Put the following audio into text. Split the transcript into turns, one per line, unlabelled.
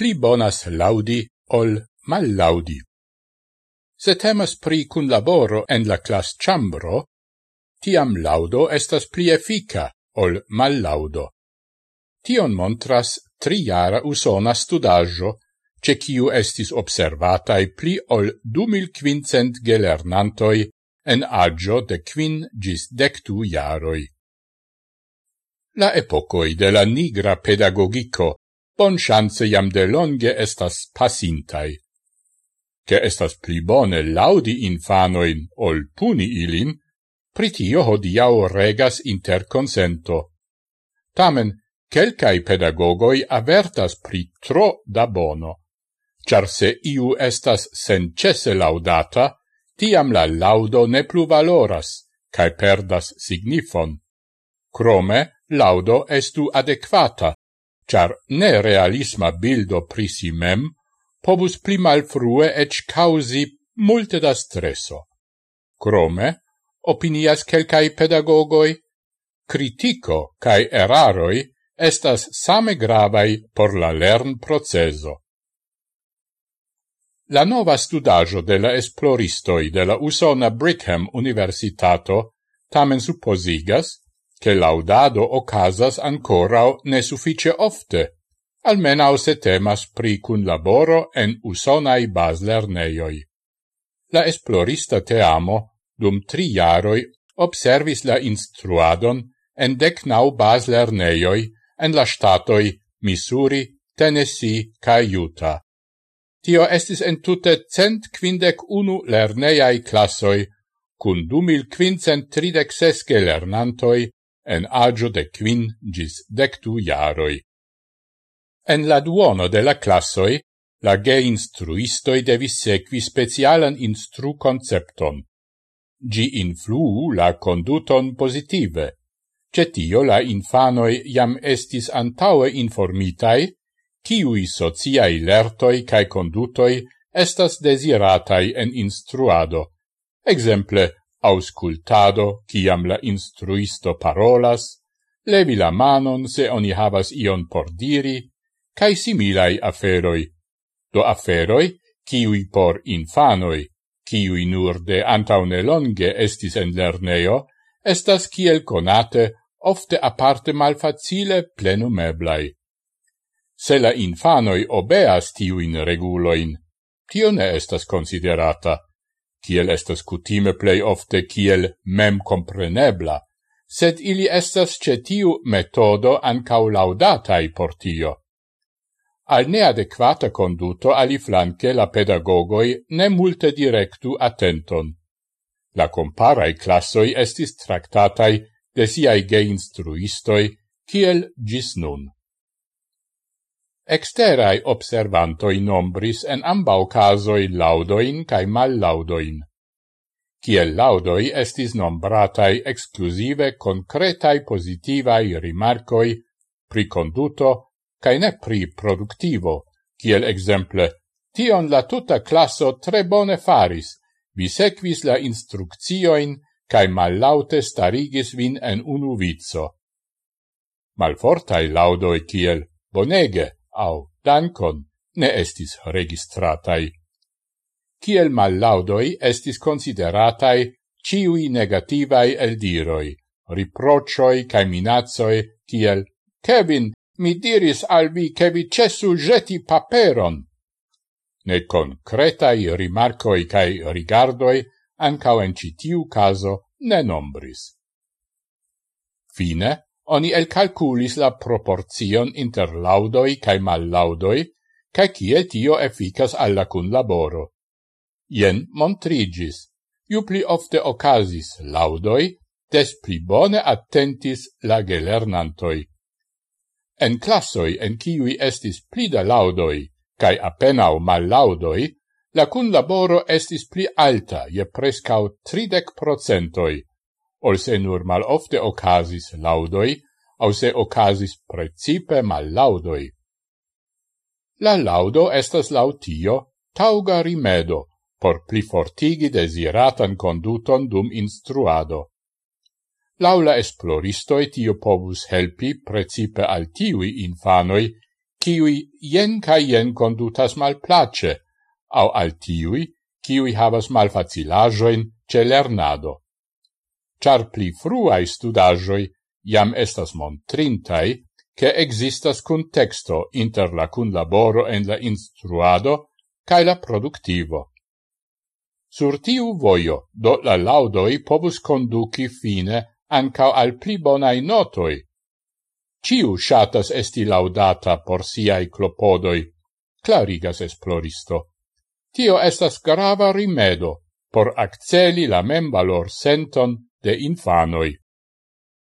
pli bonas laudi ol mal laudi. Se temas pri cun laboro en la clas chambro, tiam laudo estas pli effica ol mal laudo. Tion montras triara usona studaggio, ce ciu estis observatai pli ol 2500 gelernantoi en agio de quin gis dectu jaroi. La epocoi de la nigra pedagogico bon chance jam de longe estas pasintai. Che estas pli bone laudi infanoin ol puni ilin, pritio hodiau regas interconsento. Tamen, quelcae pedagogoi avertas pri tro da bono, char se iu estas sencese laudata, tiam la laudo ne plu valoras, cae perdas signifon. Crome, laudo estu adequata, char nerealisma bildo pri si mem povus pli malfrue ec causi multe da stresso. Crome, opinias quelcae pedagogoi, critico cae eraroi estas same gravai por la lern proceso. La nova studaggio de la esploristoi de la Usona Brigham Universitato tamen supposigas che laudado ocasas ancora ne suffice ofte, almenau se temas pri cun laboro en usonai baslerneioi. La esplorista teamo dum tri jaroi observis la instruadon en decnau baslerneioi en la statoi Missouri, Tennessee ca Utah. Tio estis entute cent quindec unu lerneiai classoi, cun du mil quincent tridec sesce lernantoi, en agio de quin gis dectu jaroi. En la duono de la classoi, la ge instruistoi devis sequi specialan instru concepton. Gi influu la conduton positive. Cetio la infanoi jam estis antaue informitai, ciui sociai lertoi cae condutoi estas desiratai en instruado. Exemple, auscultado ciam la instruisto parolas, levi la manon se oni havas ion por diri, cae similai aferoi. Do aferoi, ciui por infanoi, ciui nur de antaune longe estis en lerneo, estas kiel conate ofte aparte malfacile plenumeblai. Se la infanoi obeas tiuin reguloin, tio ne estas considerata tiel estas cutime plei ofte kiel mem comprenebla, sed ili estas ce tiu metodo ancau laudatai por tio. Al neadequata conduto ali flanque la pedagogoi ne multe directu attenton. La comparai classoi estis tractatai de siai geinstruistoi kiel gis nun. Exterai observantoi nombris en ambau casoi laudoin cae mallaudoin. Ciel laudoi estis nombratai exclusive concretai positivai rimarcoi pri conduto cae ne pri productivo, ciel exemple, tion la tuta classo tre bone faris, vi sequis la instruccioin cae mallaute starigis vin en unu vizzo. Malfortai laudoi ciel, bonege, au dankon ne estis registratai. Ciel mallaudoi estis consideratai ciui negativai eldiroi, riprocioi cae minazoi, kiel Kevin, mi diris al vi che vi cessu jeti paperon. Ne concretai rimarcoi cae rigardoi, ancao en citiu caso, ne nombris. Fine, oni el calculis la proporzion inter laudoi cae mallaudoi, cae cie tio efficas alla cun laboro. Ien montrigis. Iu pli ofte ocasis laudoi, des pli bone attentis la gelernantoi. En classoi en kiui estis pli da laudoi, cae apenao mallaudoi, la cun laboro estis pli alta je prescau tridec procentoi, ol se nur mal ofte ocasis laudoi, au se ocasis precipe mal laudoi. La laudo estas lautio tauga rimedo por pli fortigi desiratan conduton dum instruado. Laula esploristoi tio povus helpi precipe al tiui infanoi, kiui jen ca jen condutas malplace, au al tiui, kiui havas malfacilajoin ce lernado char pli fruai studajoi iam estas montrintai, che existas contexto inter la cunlaboro en la instruado cae la productivo. Sur tiu voio, do la laudoi povus conduci fine ancao al pli bonai notoi. Ciu shatas esti laudata por siai clopodoi, clarigas esploristo. Tio estas grava rimedo por acceli la membalor senton der Infanoj